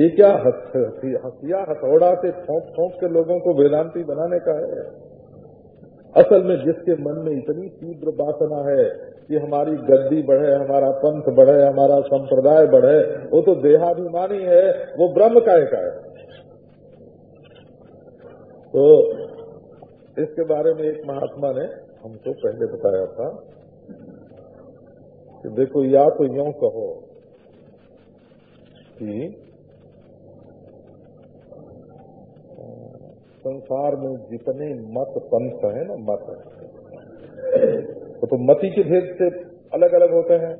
ये क्या हसिया हथौड़ा से ठोंक ठोंक के लोगों को वेदांति बनाने का है? असल में जिसके मन में इतनी तीव्र वासना है कि हमारी गद्दी बढ़े, हमारा पंथ बढ़े, हमारा संप्रदाय बढ़े, वो तो देहाभिमानी है, वो ब्रह्म का का है। तो इसके बारे में एक महात्मा ने हमको पहले बताया था कि देखो या तो यो कहो कि संसार में जितने मत पंथ हैं ना मत। तो, तो मति के भेद से अलग अलग होते हैं।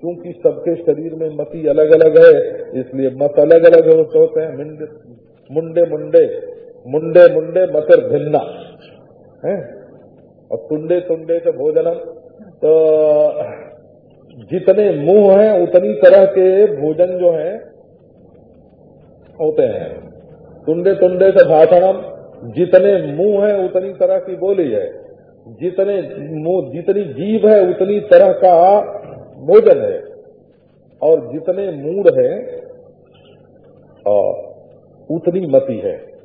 क्योंकि सबके शरीर में मति अलग अलग है इसलिए मत अलग अलग होते होते हैं। मुंडे मुंडे मुंडे मुंडे मुंडे मतर भिन्ना है? और तुंडे तुंडे के भोजनम। तो जितने मुँह हैं उतनी तरह के भोजन जो हैं होते हैं। तुंडे तुंडे से भाषणम जितने मुँह है, उतनी तरह की बोली है। जितने मुँह, जितनी जीव है, उतनी तरह का भोजन है। और जितने मूड है उतनी मति है।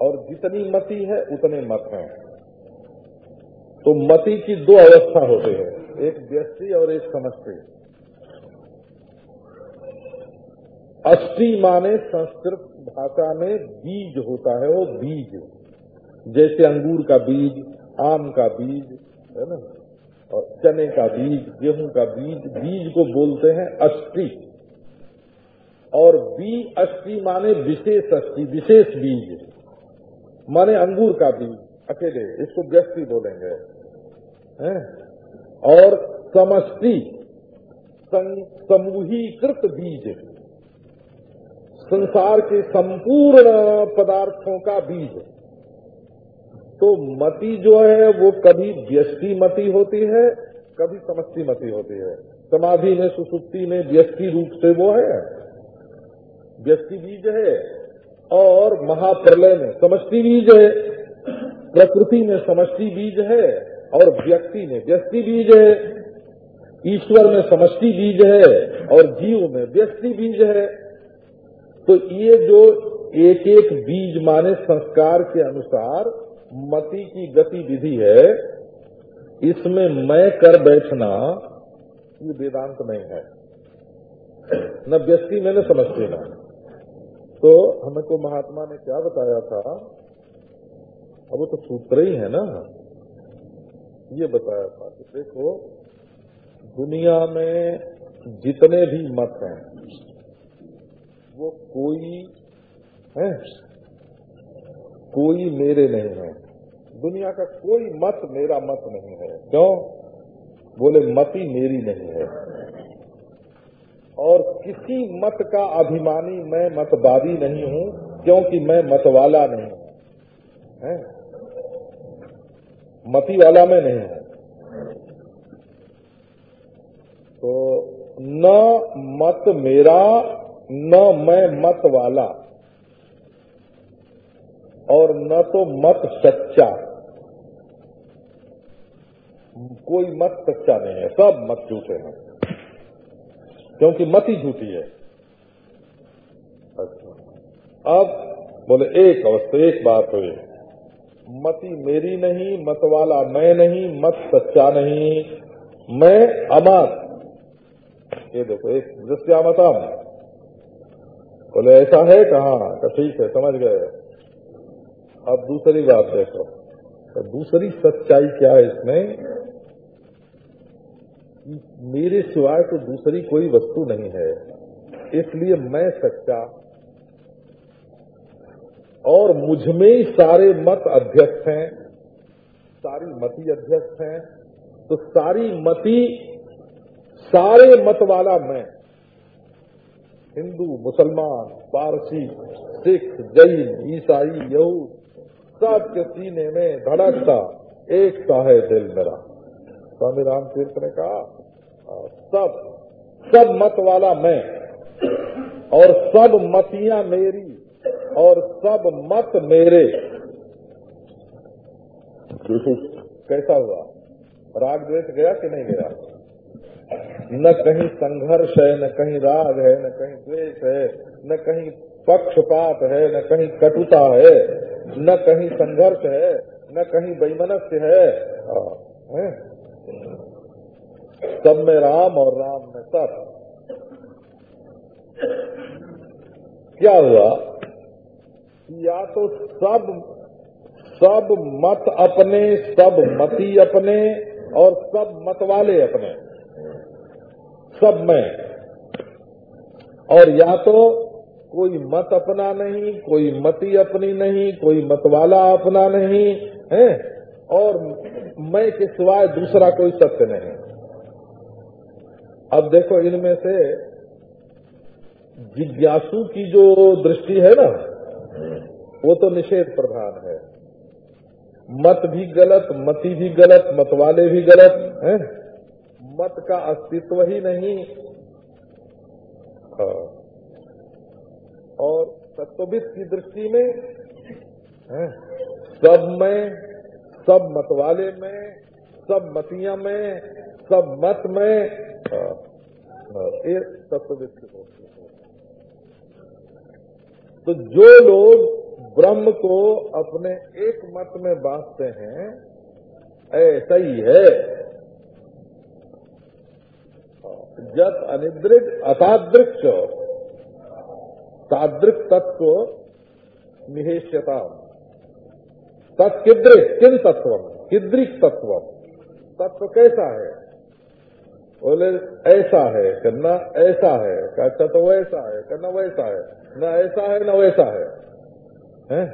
और जितनी मति है, उतने मत हैं। तो मति की दो अवस्था होती है, एक व्यस्ति और एक समष्टि। अष्टी माने संस्कृत भाषा में बीज होता है, वो बीज। जैसे अंगूर का बीज, आम का बीज, है ना? और चने का बीज, गेहूँ का बीज बीज को बोलते हैं अष्टी और बी अष्टी माने विशेष अस्थि, विशेष बीज। माने अंगूर का बीज, अकेले, इसको व्यस्ति बोलेंगे। हैं? और समष्टि समूहीकृत बीज। संसार के संपूर्ण पदार्थों का बीज। तो मति जो है, वो कभी व्यष्टि मति होती है, कभी समष्टि मति होती है। समाधि में, सुसुप्ति में व्यष्टि रूप से वो है। व्यष्टि बीज है और महाप्रलय में समष्टि बीज है। प्रकृति में समष्टि बीज है और व्यक्ति में व्यक्ति बीज है। ईश्वर में समष्टि बीज है और जीव में व्यक्ति बीज है। तो ये जो एक एक बीज माने संस्कार के अनुसार मति की गतिविधि है, इसमें मैं कर बैठना ये वेदांत नहीं है। न व्यक्ति में न समझते ना। तो हमको महात्मा ने क्या बताया था? अब वो तो सूत्र ही है ना। ये बताया था कि देखो, दुनिया में जितने भी मत हैं, वो कोई है? कोई मेरे नहीं है। दुनिया का कोई मत मेरा मत नहीं है। क्यों? बोले, मती मेरी नहीं है। और किसी मत का अभिमानी मैं मतवादी नहीं हूँ, क्योंकि मैं मतवाला नहीं है। मती वाला मैं नहीं हूँ। तो न मत मेरा, न मैं मत वाला और न तो मत सच्चा। कोई मत सच्चा नहीं है, सब मत झूठे हैं। क्योंकि मत ही झूठी है। अच्छा अब बोले, एक अवस्था, एक बात हुई। मती मेरी नहीं, मत वाला मैं नहीं, मत सच्चा नहीं, मैं अमत ये देखो, एक दृश्यामतम बोले, ऐसा है कहा, ठीक है, समझ गए। अब दूसरी बात देखो। तो दूसरी सच्चाई क्या है इसमें? मेरे सिवाय तो दूसरी कोई वस्तु नहीं है। इसलिए मैं सच्चा और मुझमें सारे मत अध्यक्ष हैं। सारी मती अध्यक्ष हैं। तो सारी मती, सारे मत वाला मैं। हिंदू, मुसलमान, पारसी, सिख, जैन, ईसाई यहूद सबके सीने में धड़कता एक सा है दिल मेरा। स्वामी राम तीर्थ ने कहा सब सब मत वाला मैं, और सब मतियाँ मेरी, और सब मत मेरे। कैसा हुआ? राग द्वेष गया कि नहीं गया? न कहीं संघर्ष है, न कहीं राग है, न कहीं द्वेष है, न कहीं पक्षपात है, न कहीं कटुता है। न कहीं संघर्ष है न कहीं वैमनस्य है, है? सब में राम और राम में सब। क्या हुआ? या तो सब सब मत अपने सब मती अपने और सब मत वाले अपने। सब में। और या तो कोई मत अपना नहीं, कोई मती अपनी नहीं, कोई मतवाला अपना नहीं, है? और मैं के सिवाय दूसरा कोई सत्य नहीं। अब देखो इनमें से जिज्ञासु की जो दृष्टि है ना, वो तो निषेध प्रधान है। मत भी गलत, मती भी गलत, मतवाले भी गलत, है? मत का अस्तित्व ही नहीं। हाँ। और तत्वित की दृष्टि में सब में सब मतवाले में सब मतिया में सब मत में हाँ, हाँ, ये तत्वित की दृष्टि तो जो लोग ब्रह्म को अपने एक मत में बांटते हैं ऐसा ही है। जत अनिद्रिक अतादृक्ष तादृक तत्व निहेश्यता तत्किद्रिक किन तत्व किद्रिक तत्व तत्व कैसा है? बोले ऐसा है करना ऐसा है। अच्छा तो वैसा है करना वैसा है। न ऐसा है न वैसा है, है?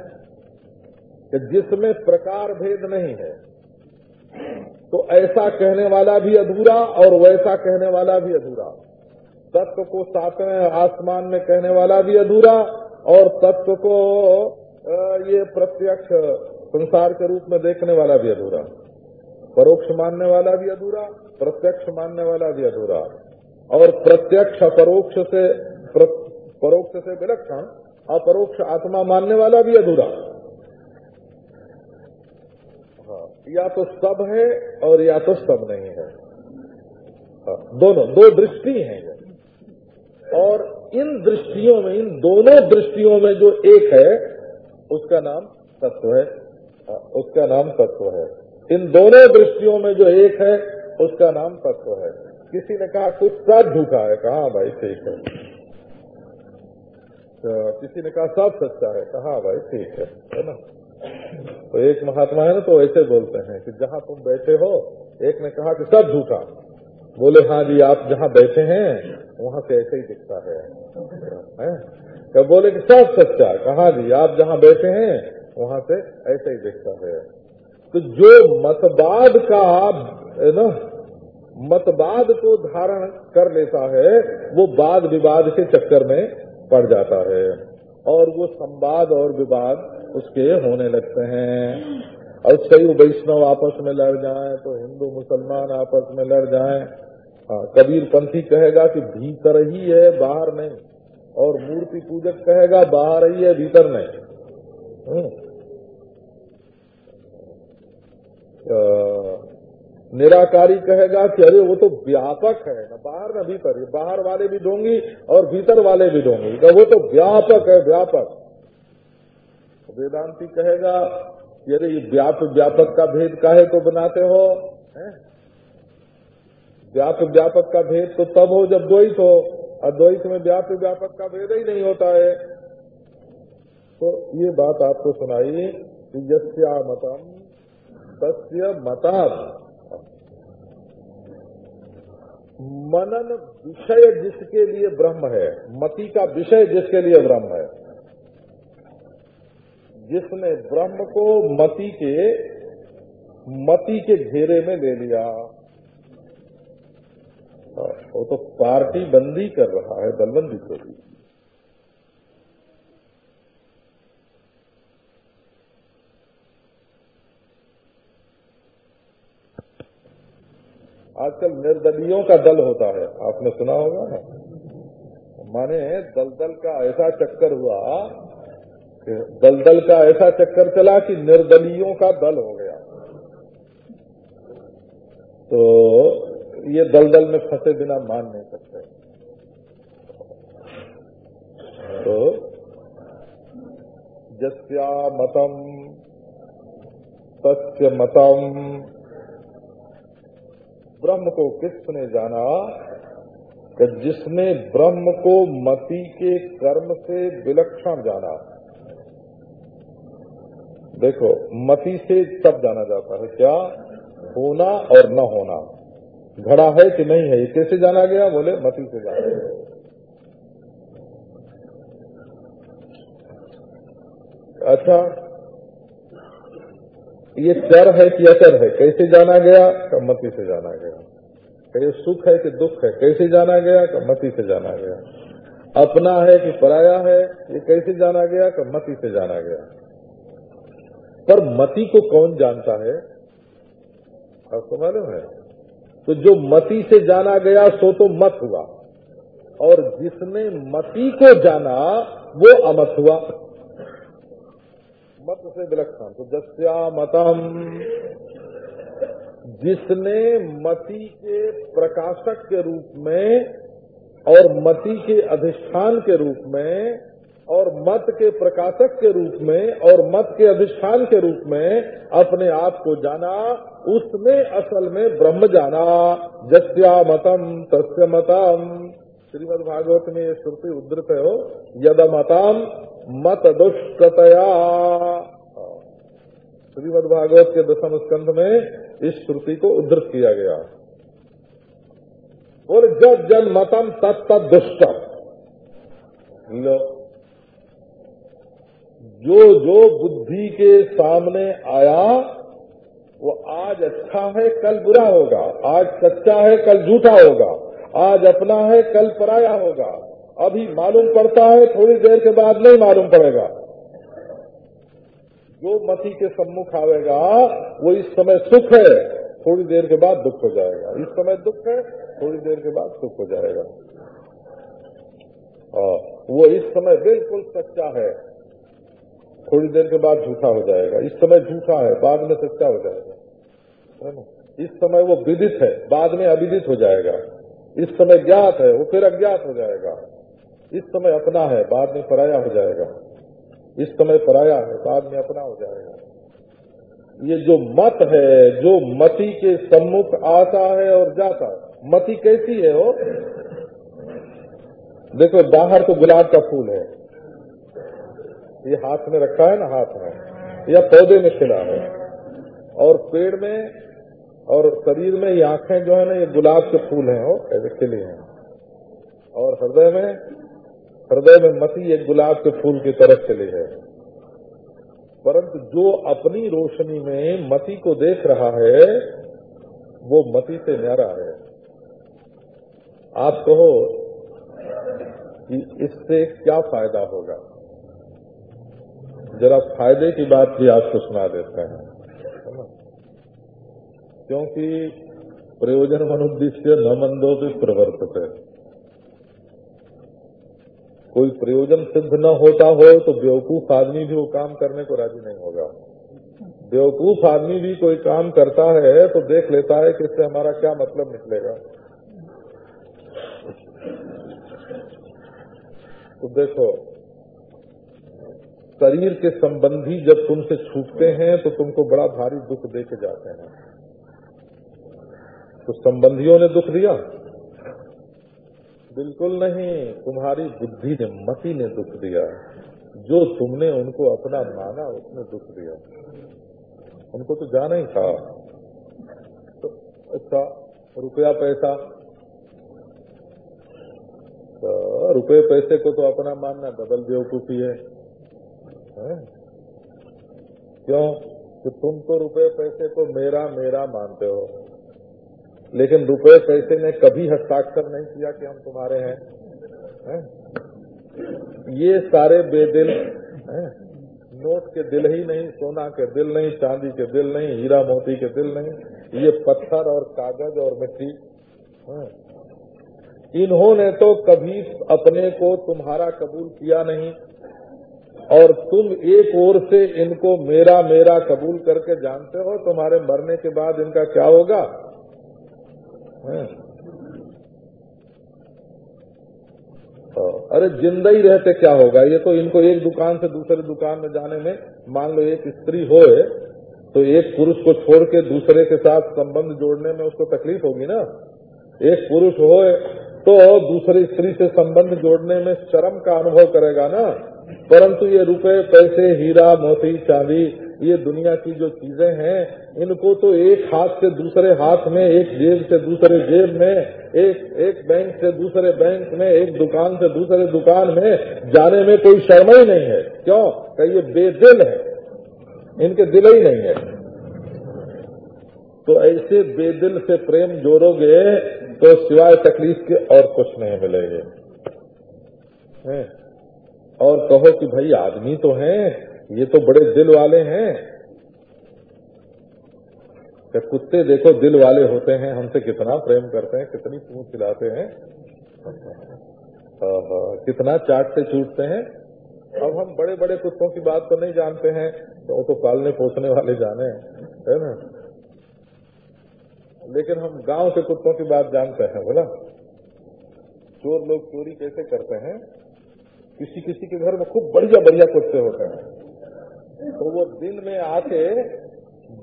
कि जिसमें प्रकार भेद नहीं है तो ऐसा कहने वाला भी अधूरा और वैसा कहने वाला भी अधूरा। तत्व को सातवें आसमान में कहने वाला भी अधूरा और तत्व को ये प्रत्यक्ष संसार के रूप में देखने वाला भी अधूरा। परोक्ष मानने वाला भी अधूरा प्रत्यक्ष मानने वाला भी अधूरा। और प्रत्यक्ष अपरोक्ष से प्र, परोक्ष से विलक्षण अपरोक्ष आत्मा मानने वाला भी अधूरा। हाँ, या तो सब है और या तो सब नहीं है। हाँ, दोनों दो दृष्टि हैं और इन दृष्टियों में इन दोनों दृष्टियों में जो एक है उसका नाम तत्व है। हाँ, उसका नाम तत्व है। इन दोनों दृष्टियों में जो एक है उसका नाम तत्व है। किसी ने कहा कुछ सब झूठा है। कहा भाई ठीक है। तो किसी ने कहा सब सच्चा है। कहा भाई ठीक है। है ना? तो एक महात्मा है ना तो ऐसे बोलते हैं कि जहाँ तुम बैठे हो एक ने कहा कि सब झूठा। बोले हाँ जी आप जहाँ बैठे हैं वहाँ से ऐसे ही दिखता है, है? तो बोले कि सब सच्चा कहा जी आप जहाँ बैठे हैं वहाँ से ऐसे ही दिखता है। तो जो मतवाद का है ना मतवाद को धारण कर लेता है वो वाद विवाद के चक्कर में पड़ जाता है। और वो संवाद और विवाद उसके होने लगते हैं। और कई वैष्णव आपस में लड़ जाए तो हिंदू मुसलमान आपस में लड़ जाए। हाँ, कबीर पंथी कहेगा कि भीतर ही है बाहर नहीं। और मूर्ति पूजक कहेगा बाहर ही है भीतर नहीं। निराकारी कहेगा कि अरे वो तो व्यापक है ना बाहर न भीतर। बाहर वाले भी ढोंगी और भीतर वाले भी ढोंगी तो वो तो व्यापक है व्यापक। वेदांती कहेगा ये व्याप व्यापक का भेद काहे को बनाते हो? व्याप व्यापक का भेद तो तब हो जब द्वैत हो अद्वैत में व्याप व्यापक का भेद ही नहीं होता है। तो ये बात आपको सुनाई, कि यस्या मतम, तस्य मताद मनन विषय जिसके लिए ब्रह्म है, मति का विषय जिसके लिए ब्रह्म है। जिसने ब्रह्म को मति के मति के घेरे में ले लिया। वो तो पार्टी बंदी कर रहा है, दलबंदी को भी आजकल निर्दलियों का दल होता है, आपने सुना होगा ना? माने दलदल का ऐसा चक्कर हुआ दलदल का ऐसा चक्कर चला कि निर्दलियों का दल हो गया। तो ये दलदल में फंसे बिना मान नहीं सकते। तो जस्या मतम सत्य मतम। ब्रह्म को किसने जाना? कि जिसने ब्रह्म को मति के कर्म से विलक्षण जाना। देखो, मति से तब जाना जाता है, क्या? होना और न होना। घड़ा है कि नहीं है, ये कैसे जाना गया? बोले, मति से जाना गया। अच्छा ये चर है कि अचर है, कैसे जाना गया? मति से जाना गया। ये सुख है कि दुख है, कैसे जाना गया? मति से जाना गया। अपना है कि पराया है, ये कैसे जाना गया? मति से जाना गया। पर मति को कौन जानता है? आपको मालूम है? तो जो मति से जाना गया, सो तो मत हुआ। और जिसने मति को जाना, वो अमत हुआ। मत से विलक्षण। तो जस्या मतम। जिसने मति के प्रकाशक के रूप में और मति के अधिष्ठान के रूप में और मत के प्रकाशक के रूप में और मत के अधिष्ठान के रूप में अपने आप को जाना, उसमें असल में ब्रह्म जाना। जस्या मतम तस्य मतम श्रीमद भागवत में ये श्रुति उद्धृत है यद मतम मत दुष्कतया श्रीमद भागवत के दशम स्कंध में इस श्रुति को उद्धृत किया गया। बोले, जब जन मतम तत्त दुष्ट लो। जो जो बुद्धि के सामने आया, वो आज अच्छा है, कल बुरा होगा। आज सच्चा है, कल झूठा होगा। आज अपना है, कल पराया होगा। अभी मालूम पड़ता है, थोड़ी देर के बाद नहीं मालूम पड़ेगा। जो मती के सम्मुख आवेगा, वो इस समय सुख है, थोड़ी देर के बाद दुख हो जाएगा। इस समय दुख है, थोड़ी देर के बाद सुख हो जाएगा। और वो इस समय बिल्कुल सच्चा है। थोड़ी देर के बाद झूठा हो जाएगा। इस समय झूठा है, बाद में सच्चा हो जाएगा। है ना? इस समय वो विदित है, बाद में अविदित हो जाएगा। इस समय ज्ञात है, वो फिर अज्ञात हो जाएगा। इस समय अपना है, बाद में पराया हो जाएगा। इस समय पराया है, बाद में अपना हो जाएगा। ये जो मत है, जो मति के सम्मुख आता है और जाता है, मति कैसी है वो? देखो, बाहर तो गुलाब का फूल है। ये हाथ में रखा है ना हाथ में? या पौधे में खिला है? और पेड़ में और शरीर में ये आँखें जो है ना, ये गुलाब के फूल हैं वो ऐसे खिले हैं। और हृदय में हृदय में मती एक गुलाब के फूल की तरफ़ चली है। परंतु जो अपनी रोशनी में मती को देख रहा है, वो मती से न्यारा है। आप कहो कि इससे क्या फ़ायदा होगा? जरा फ़ायदे की बात भी आपको सुना देते हैं। क्योंकि प्रयोजन मनुद्देश्य न मंदो भी प्रवर्तित। है कोई प्रयोजन सिद्ध न होता हो तो बेवकूफ़ आदमी भी वो काम करने को राज़ी नहीं होगा। बेवकूफ़ आदमी भी कोई काम करता है तो देख लेता है कि इससे हमारा क्या मतलब निकलेगा। तो देखो शरीर के संबंधी जब तुमसे छूटते हैं तो तुमको बड़ा भारी दुख दे के जाते हैं। तो संबंधियों ने दुख दिया? बिल्कुल नहीं। तुम्हारी बुद्धि ने मति ने दुख दिया। जो तुमने उनको अपना माना उसने दुख दिया। उनको तो जाना ही था। तो अच्छा रुपया पैसा। तो रुपये पैसे को तो अपना मानना डबल बेवकूफ़ी है, है? क्यों कि तुम तो रुपये पैसे को मेरा मेरा मानते हो लेकिन रुपए पैसे ने कभी हस्ताक्षर नहीं किया कि हम तुम्हारे हैं है? ये सारे बेदिल, है? नोट के दिल ही नहीं, सोना के दिल नहीं, चांदी के दिल नहीं, हीरा मोती के दिल नहीं ये पत्थर और कागज़ और मिट्टी इन्होंने तो कभी अपने को तुम्हारा कबूल किया नहीं और तुम एक ओर से इनको मेरा मेरा कबूल करके जानते हो तुम्हारे मरने के बाद इनका क्या होगा? हाँ, अरे ज़िंदा ही रहते क्या होगा? ये तो इनको एक दुकान से दूसरे दुकान में जाने में मान लो एक स्त्री होए तो एक पुरुष को छोड़ के दूसरे के साथ संबंध जोड़ने में उसको तकलीफ़ होगी ना? एक पुरुष होए तो दूसरी स्त्री से संबंध जोड़ने में शर्म का अनुभव करेगा ना? परंतु ये रुपए, पैसे, हीरा, मोती, चांदी, ये दुनिया की जो चीज़ें हैं, इनको तो एक हाथ से दूसरे हाथ में, एक जेब से दूसरे जेब में, एक एक बैंक से दूसरे बैंक में, एक दुकान से दूसरे दुकान में जाने में कोई शर्म ही नहीं है। क्यों? कही ये बेदिल है। इनके दिल ही नहीं है। तो ऐसे बेदिल से प्रेम जोड़ोगे तो सिवाय तकलीफ़ के और कुछ नहीं मिलेंगे। और कहो कि भाई आदमी तो हैं, ये तो बड़े दिल वाले हैं। कि कुत्ते देखो दिल वाले होते हैं, हमसे कितना प्रेम करते हैं, कितनी पूछ खिलाते हैं। कितना चाटते चूटते हैं। अब हम बड़े बड़े कुत्तों की बात तो नहीं जानते हैं तो वो तो पालने पोसने वाले जाने है ना? लेकिन हम गाँव के कुत्तों की बात जानते हैं, बोला? चोर लोग चोरी कैसे करते हैं? किसी किसी के घर में खूब बढ़िया बढ़िया कुत्ते होते हैं। तो वो दिन में आके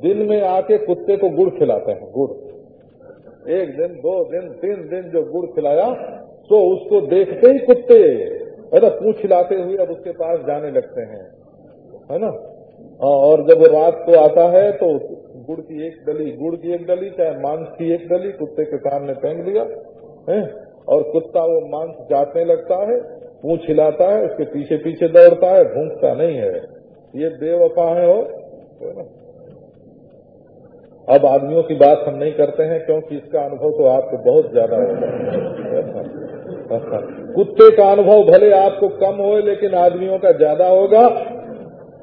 दिन में आके कुत्ते को गुड़ खिलाते हैं, गुड़। एक दिन, दो दिन, तीन दिन जो गुड़ खिलाया तो उसको देखते ही कुत्ते है ना पूछ खिलाते हुए अब उसके पास जाने लगते हैं, है ना? और जब रात को आता है तो गुड़ की एक डली, गुड़ की एक डली, चाहे मांस की एक डली, कुत्ते के सामने फेंक दिया, है? और कुत्ता वो मांस जाटने लगता है पूछ हिलाता है उसके पीछे पीछे दौड़ता है, भूखता नहीं है। ये बेवफा है हो अब आदमियों की बात हम नहीं करते हैं, क्योंकि इसका अनुभव तो आपको बहुत ज़्यादा होगा कुत्ते का अनुभव भले आपको कम हो, लेकिन आदमियों का ज़्यादा होगा,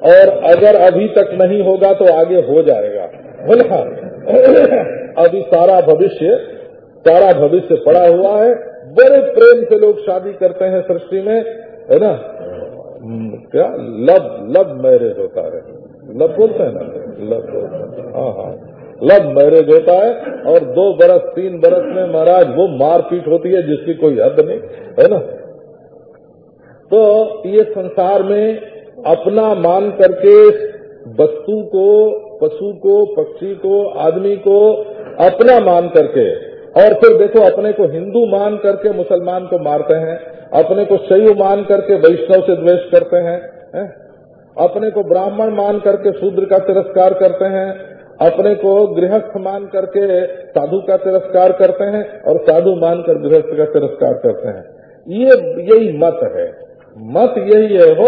और अगर अभी तक नहीं होगा तो आगे हो जाएगा। बोला। अभी सारा भविष्य सारा भविष्य पड़ा हुआ है। बड़े प्रेम से लोग शादी करते हैं सृष्टि में, है ना? क्या? लब लब मैरिज होता है। लव बोलते हैं ना? लब हाँ। हाँ लब मैरिज होता है और दो बरस, तीन बरस में महाराज वो मारपीट होती है जिसकी कोई हद नहीं, है ना? तो ये संसार में अपना मान करके वस्तु को, पशु को, पक्षी को, आदमी को अपना मान करके और फिर देखो, अपने को हिंदू मान करके मुसलमान को मारते हैं, अपने को शैव मान करके वैष्णव से द्वेष करते हैं, है? अपने को ब्राह्मण मान करके शूद्र का तिरस्कार करते हैं, अपने को गृहस्थ मान करके साधु का तिरस्कार करते हैं और साधु मानकर गृहस्थ का तिरस्कार करते हैं। ये, यही मत है। मत यही है हो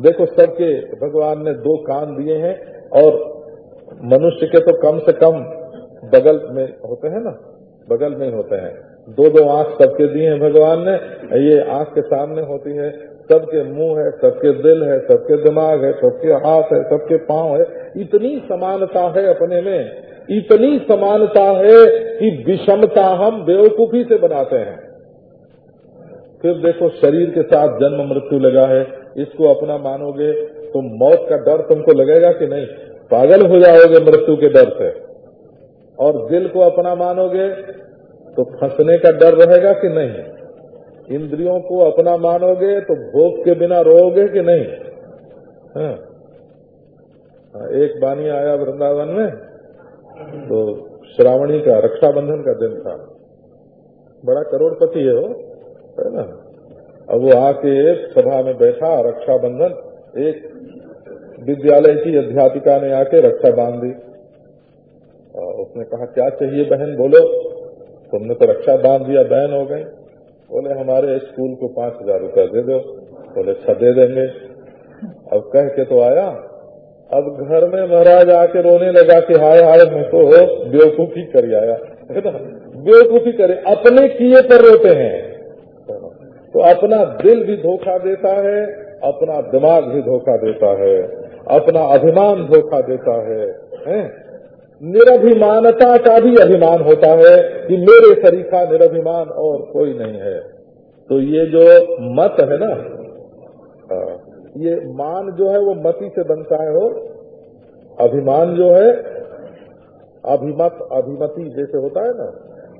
देखो, सबके, भगवान ने दो कान दिए हैं और मनुष्य के तो कम से कम बगल में होते हैं ना, बगल में होते हैं। दो दो आँख सबके दिए हैं भगवान ने, ये आँख के सामने होती है। सबके मुँह है, सबके दिल है, सबके दिमाग है, सबके हाथ है, सबके पाँव है। इतनी समानता है अपने में, इतनी समानता है कि विषमता हम बेवकूफ़ी से बनाते हैं। फिर देखो, शरीर के साथ जन्म मृत्यु लगा है, इसको अपना मानोगे तो मौत का डर तुमको लगेगा कि नहीं, पागल हो जाओगे मृत्यु के डर से। और दिल को अपना मानोगे तो फंसने का डर रहेगा कि नहीं? इंद्रियों को अपना मानोगे तो भोग के बिना रोगे कि नहीं? हाँ। एक बानी आया वृंदावन में तो श्रावणी का, रक्षाबंधन का दिन था। बड़ा करोड़पति है वो, है ना? अब वो आके सभा में बैठा, रक्षाबंधन, एक विद्यालय की अध्यापिका ने आके रक्षा बाँध दी। उसने कहा क्या चाहिए बहन? बोलो। तुमने तो रक्षा बाँध दिया बहन हो गई। बोले हमारे स्कूल को पाँच हज़ार रूपया दे दो। बोले अच्छा दे देंगे। अब कह के तो आया। अब घर में महाराज आके रोने लगा कि हाय हाय मैं तो बेवकूफ़ी कर आया। ना बेवकूफ़ी करे अपने किए पर रोते हैं। तो अपना दिल भी धोखा देता है अपना दिमाग भी धोखा देता है अपना अभिमान धोखा देता है, है? निरभिमानता का भी अभिमान होता है कि मेरे सरीखा निरभिमान और कोई नहीं है। तो ये जो मत है ना ये मान जो है वो मति से बनता है हो अभिमान जो है, अभिमत, अभिमति जैसे होता है ना,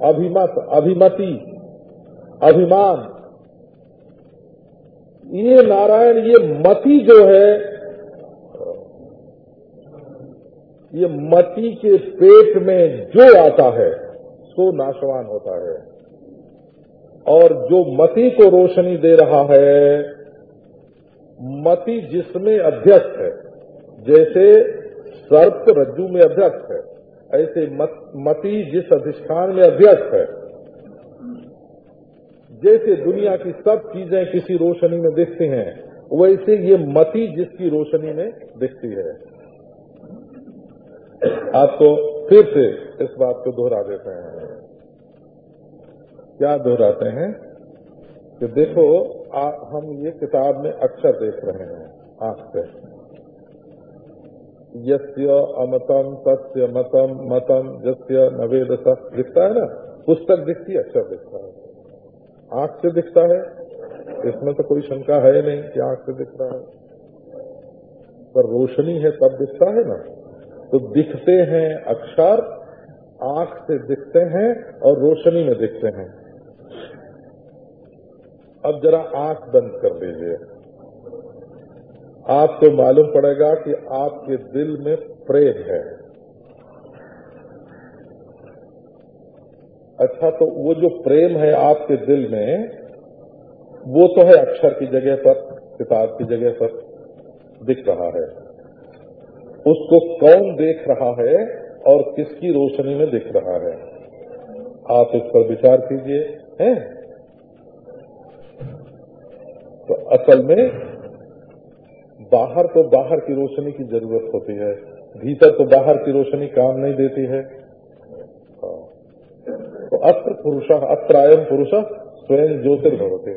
अभिमत, अभिमति, अभिमान। ये नारायण, ये मति जो है ये मति के पेट में जो आता है सो नाशवान होता है। और जो मति को रोशनी दे रहा है मति जिसमें अध्यक्ष है जैसे सर्प रज्जू में अध्यक्ष है ऐसे मत, मति जिस अधिष्ठान में अध्यक्ष है जैसे दुनिया की सब चीज़ें किसी रोशनी में दिखती हैं वैसे ये मति जिसकी रोशनी में दिखती है। आपको फिर से इस बात को दोहरा देते हैं। क्या दोहराते हैं? कि देखो आ, हम ये किताब में अक्षर देख रहे हैं आँख से। यस्य अमतम तस्य मतम मतम जस्य नवेद दिखता है ना? पुस्तक दिखती अक्षर दिखता है। आँख से दिखता है इसमें तो कोई शंका है नहीं कि आँख से दिख रहा है। पर रोशनी है तब दिखता है ना? तो दिखते हैं अक्षर, आँख से दिखते हैं और रोशनी में दिखते हैं। अब जरा आँख बंद कर लीजिए आपको मालूम पड़ेगा कि आपके दिल में प्रेम है। अच्छा तो वो जो प्रेम है आपके दिल में, वो तो है अक्षर की जगह पर, किताब की जगह पर दिख रहा है। उसको कौन देख रहा है और किसकी रोशनी में दिख रहा है? आप इस पर विचार कीजिए, हैं? तो असल में बाहर तो बाहर की रोशनी की ज़रूरत होती है, भीतर तो बाहर की रोशनी काम नहीं देती है। तो अस्त्र पुरुष अत्र आयम पुरुष स्वयं ज्योतिर्भवते।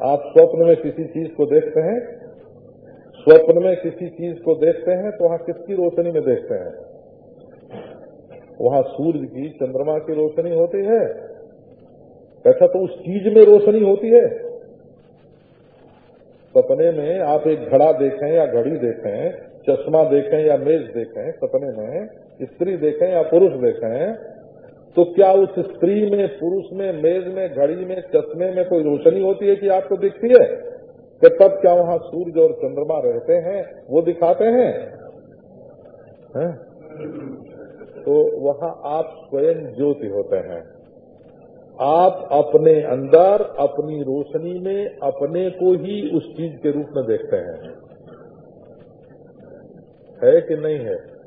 आप स्वप्न में किसी चीज़ को देखते हैं स्वप्न में किसी चीज़ को देखते हैं तो वहाँ किसकी रोशनी में देखते हैं? वहाँ सूर्य की चंद्रमा की रोशनी होती है। ऐसा तो उस चीज़ में रोशनी होती है। सपने में आप एक घड़ा देखें या घड़ी देखें, चश्मा देखें या मेज देखें, सपने में स्त्री देखें या पुरुष देखें तो क्या उस स्त्री में, पुरुष में, मेज में, घड़ी में, चश्मे में कोई रोशनी होती है कि आपको दिखती है? कि तब क्या वहाँ सूर्य और चंद्रमा रहते हैं, वो दिखाते हैं? है? तो वहाँ आप स्वयं ज्योति होते हैं। आप अपने अंदर, अपनी रोशनी में, अपने को ही उस चीज़ के रूप में देखते हैं। है कि नहीं है?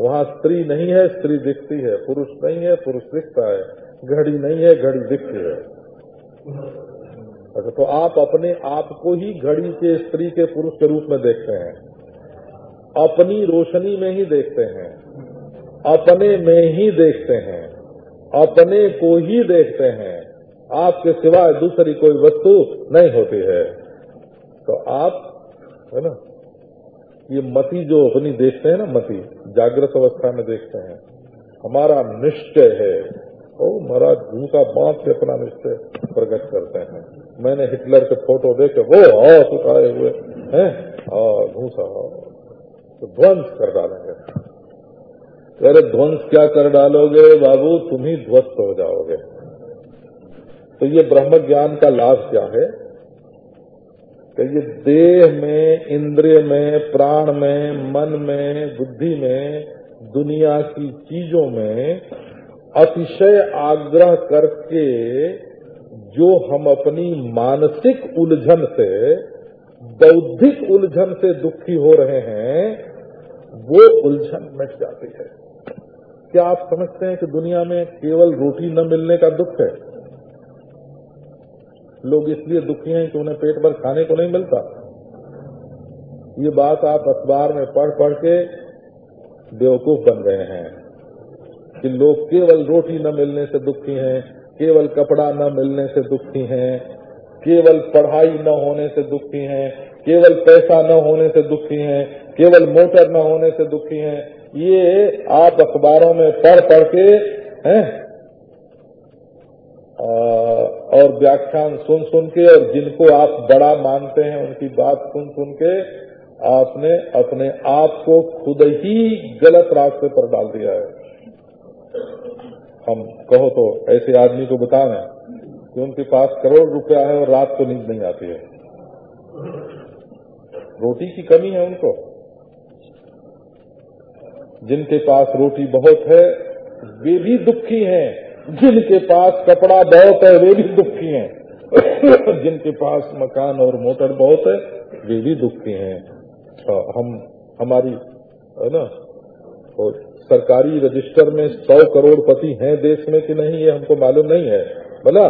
वहाँ स्त्री नहीं है, स्त्री दिखती है। पुरुष नहीं है, पुरुष दिखता है। घड़ी नहीं है, घड़ी दिखती है। अच्छा तो आप अपने आप को ही घड़ी के स्त्री के पुरुष के रूप में देखते हैं। अपनी रोशनी में ही देखते हैं। अपने में ही देखते हैं। अपने को ही देखते हैं। आपके सिवाय दूसरी कोई वस्तु नहीं होती है। तो आप, है ना, ये मति जो अपनी देखते हैं ना, मति, जागृत अवस्था में देखते हैं। हमारा निश्चय है ओ, महाराज घूसा बाँध के अपना निश्चय प्रकट करते हैं। मैंने हिटलर के फ़ोटो देखे, वो हाथ उठाए हुए हैं। और घूसा तो ध्वंस कर डालेंगे। अरे, ध्वंस क्या कर डालोगे? बाबू, तुम ही ध्वस्त हो जाओगे। तो ये ब्रह्म ज्ञान का लाभ क्या है? कि ये देह में, इंद्रिय में, प्राण में, मन में, बुद्धि में, दुनिया की चीज़ों में अतिशय आग्रह करके जो हम अपनी मानसिक उलझन से, बौद्धिक उलझन से दुखी हो रहे हैं, वो उलझन मिट जाती है। क्या आप समझते हैं कि दुनिया में केवल रोटी न मिलने का दुख है? लोग इसलिए दुखी हैं कि उन्हें पेट भर खाने को नहीं मिलता। ये बात आप अखबार में पढ़ पढ़ के बेवकूफ़ बन गए हैं। कि लोग केवल रोटी न मिलने से दुखी हैं, केवल कपड़ा न मिलने से दुखी हैं, केवल पढ़ाई न होने से दुखी हैं, केवल पैसा न होने से दुखी हैं, केवल मोटर न होने से दुखी हैं, ये आप अखबारों में पढ़ पढ़ के, हैं? और व्याख्यान सुन सुन के, और जिनको आप बड़ा मानते हैं, उनकी बात सुन सुन के, आपने अपने आप को खुद ही गलत रास्ते पर डाल दिया है। हम कहो तो ऐसे आदमी को बतावें कि उनके पास करोड़ रुपया है और रात को नींद नहीं आती है। रोटी की कमी है उनको। जिनके पास रोटी बहुत है, वे भी दुखी हैं। जिनके पास कपड़ा बहुत है, वे भी दुखी हैं। जिनके पास मकान और मोटर बहुत है, वे भी दुखी हैं। हम, हमारी, है ना? सरकारी रजिस्टर में सौ करोड़पति हैं देश में कि नहीं ये हमको मालूम नहीं है। बोला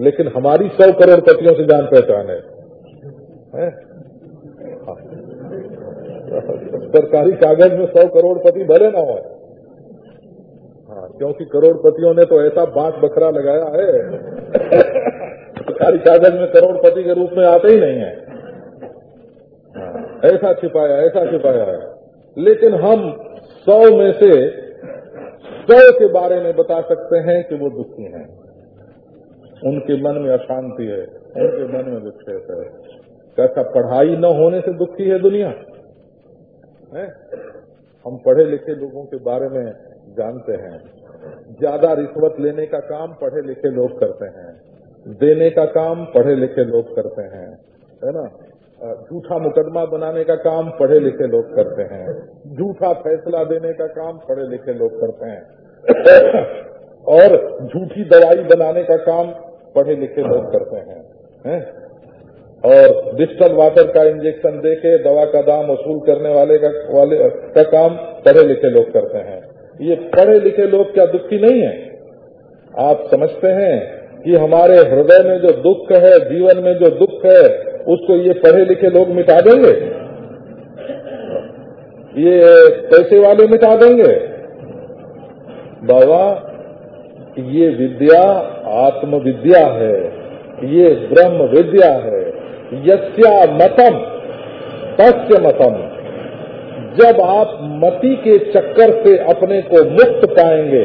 लेकिन हमारी सौ करोड़पतियों से जान पहचान है, है? सरकारी कागज़ में सौ करोड़पति भले ना हो। हाँ क्योंकि करोड़पतियों ने तो ऐसा बांट बकरा लगाया है। सरकारी कागज़ में करोड़पति के रूप में आते ही नहीं है। हाँ, ऐसा छिपाया ऐसा छिपाया है। लेकिन हम सौ में से सौ के बारे में बता सकते हैं कि वो दुखी हैं। उनके मन में अशांति है, उनके मन में विक्षेप है। कैसा पढ़ाई न होने से दुखी है दुनिया? है? हम पढ़े लिखे लोगों के बारे में जानते हैं। ज़्यादा रिश्वत लेने का काम पढ़े लिखे लोग करते हैं। देने का काम पढ़े लिखे लोग करते हैं। है ना? झूठा मुकदमा बनाने का काम पढ़े लिखे लोग करते हैं। झूठा फैसला देने का काम पढ़े लिखे लोग करते हैं। और झूठी दवाई बनाने का काम पढ़े लिखे लोग करते हैं। है? और डिजिटल वाटर का इंजेक्शन देके दवा का दाम वसूल करने वाले का वाले का काम पढ़े लिखे लोग करते हैं। ये पढ़े लिखे लोग क्या दुखी नहीं है? आप समझते हैं कि हमारे हृदय में जो दुख है, जीवन में जो दुख है उसको ये पढ़े लिखे लोग मिटा देंगे। ये पैसे वाले मिटा देंगे। बाबा, ये विद्या आत्म विद्या है, ये ब्रह्म विद्या है, यस्या मतम, तस्य मतम। जब आप मति के चक्कर से अपने को मुक्त पाएँगे,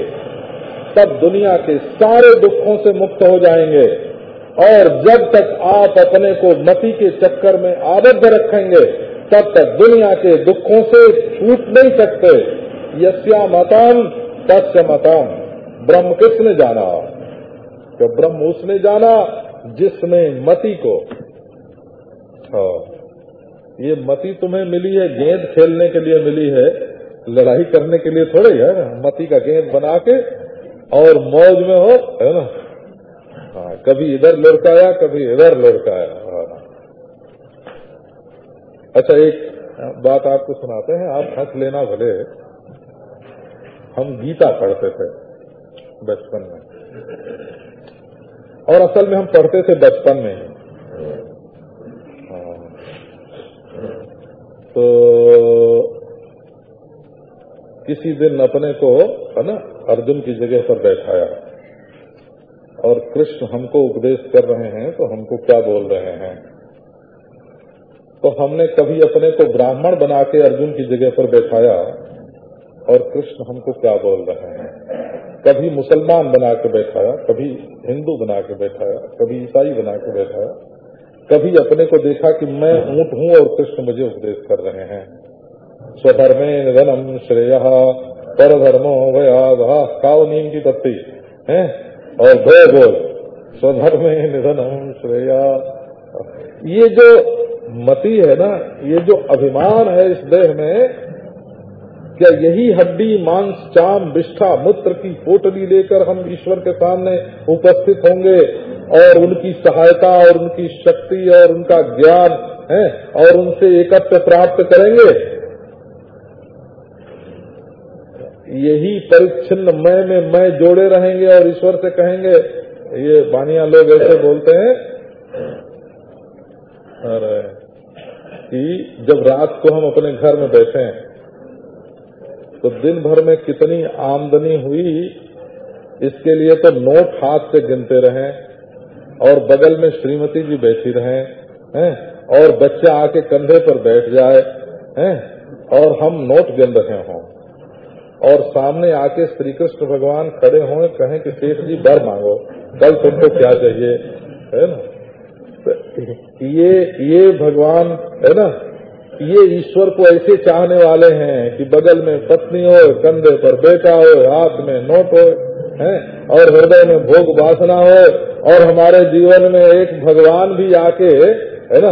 तब दुनिया के सारे दुखों से मुक्त हो जाएँगे। और जब तक आप अपने को मति के चक्कर में आबद्ध रखेंगे तब तक दुनिया के दुखों से छूट नहीं सकते। यस्या मतम तस्य मतम। ब्रह्म किसने जाना? तो ब्रह्म उसने जाना जिसने मति को। हाँ, ये मति तुम्हें मिली है गेंद खेलने के लिए मिली है लड़ाई करने के लिए थोड़े है मति का गेंद बना के और मौज में हो है ना? हाँ कभी इधर लुढ़काया, कभी इधर लुढ़काया। हाँ। अच्छा एक बात आपको सुनाते हैं, आप हंस लेना भले। हम गीता पढ़ते थे बचपन में। और असल में हम पढ़ते थे बचपन में ही। तो किसी दिन अपने को, है ना, अर्जुन की जगह पर बैठाया। और कृष्ण हमको उपदेश कर रहे हैं तो हमको क्या बोल रहे हैं? तो हमने कभी अपने को ब्राह्मण बना के अर्जुन की जगह पर बैठाया, और कृष्ण हमको क्या बोल रहे हैं? कभी मुसलमान बना के बैठाया, कभी हिंदू बना के बैठाया, कभी ईसाई बना के बैठाया, कभी अपने को देखा कि मैं ऊँट हूँ और कृष्ण मुझे उपदेश कर रहे हैं। स्वधर्मे निधनम श्रेय पर धर्मो भया काव नीम की पत्ती है? और बोल। स्वधर्म निधनम श्रेया। ये जो मति है ना, ये जो अभिमान है इस देह में, क्या यही हड्डी, मांस, चाम, विष्ठा, मूत्र की पोटली लेकर हम ईश्वर के सामने उपस्थित होंगे और उनकी सहायता और उनकी शक्ति और उनका ज्ञान है और उनसे एकत्र प्राप्त करेंगे? यही परिच्छिन्न मैं में मैं जोड़े रहेंगे और ईश्वर से कहेंगे, ये बानिया लोग ऐसे बोलते हैं। और, कि जब रात को हम अपने घर में बैठे तो दिन भर में कितनी आमदनी हुई, इसके लिए तो नोट हाथ से गिनते रहे, और बगल में श्रीमती जी बैठी रहे, हैं, और बच्चा आके कंधे पर बैठ जाए, हैं, और हम नोट गिन रहे हों। और सामने आके श्री कृष्ण भगवान खड़े हों कहें कि शेष जी बर मांगो। कल तुमको क्या चाहिए? है ना? तो ये ये भगवान है ना? ये ईश्वर को ऐसे चाहने वाले हैं कि बगल में पत्नी हो कंधे पर बेटा हो हाथ में नोट हो हैं? और हृदय में भोग वासना हो और हमारे जीवन में एक भगवान भी आके है ना?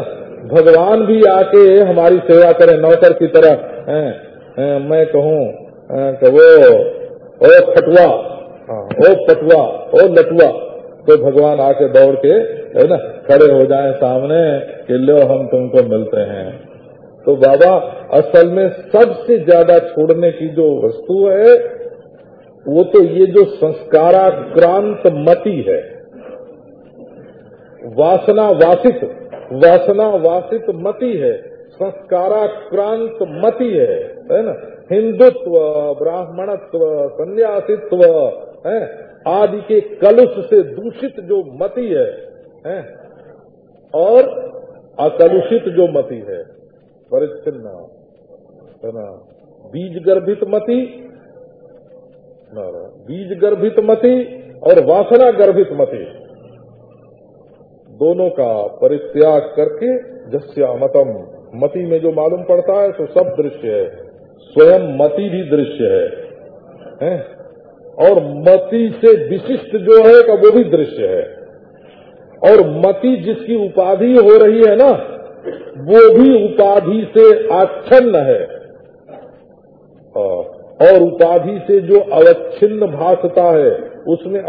भगवान भी आके हमारी सेवा करे नौकर की तरह। है, है, मैं कहूँ कि वो ओ खटुआ हाँ, ओ पटुआ ओ लटुआ तो भगवान आके दौड़ के है ना खड़े हो जाए सामने कि लो हम तुमको मिलते हैं। तो बाबा असल में सबसे ज़्यादा छोड़ने की जो वस्तु है वो तो ये जो संस्काराक्रांत मति है। वासना वासित वासना वासित मति है संस्काराक्रांत मति है है ना। हिंदुत्व ब्राह्मणत्व संन्यासित्व है आदि के कलुष से दूषित जो मति है, है और अकलुषित जो मति है परिच्छिन्न है ना? बीज गर्भित मति बीज गर्भित मति और वासना गर्भित मति दोनों का परित्याग करके जस्या मतम मति में जो मालूम पड़ता है तो सब दृश्य है। स्वयं मति भी दृश्य है, है? और मति से विशिष्ट जो है का वो भी दृश्य है और मति जिसकी उपाधि हो रही है ना वो भी उपाधि से आच्छन्न है और उपाधि से जो अवच्छिन्न भासता है उसमें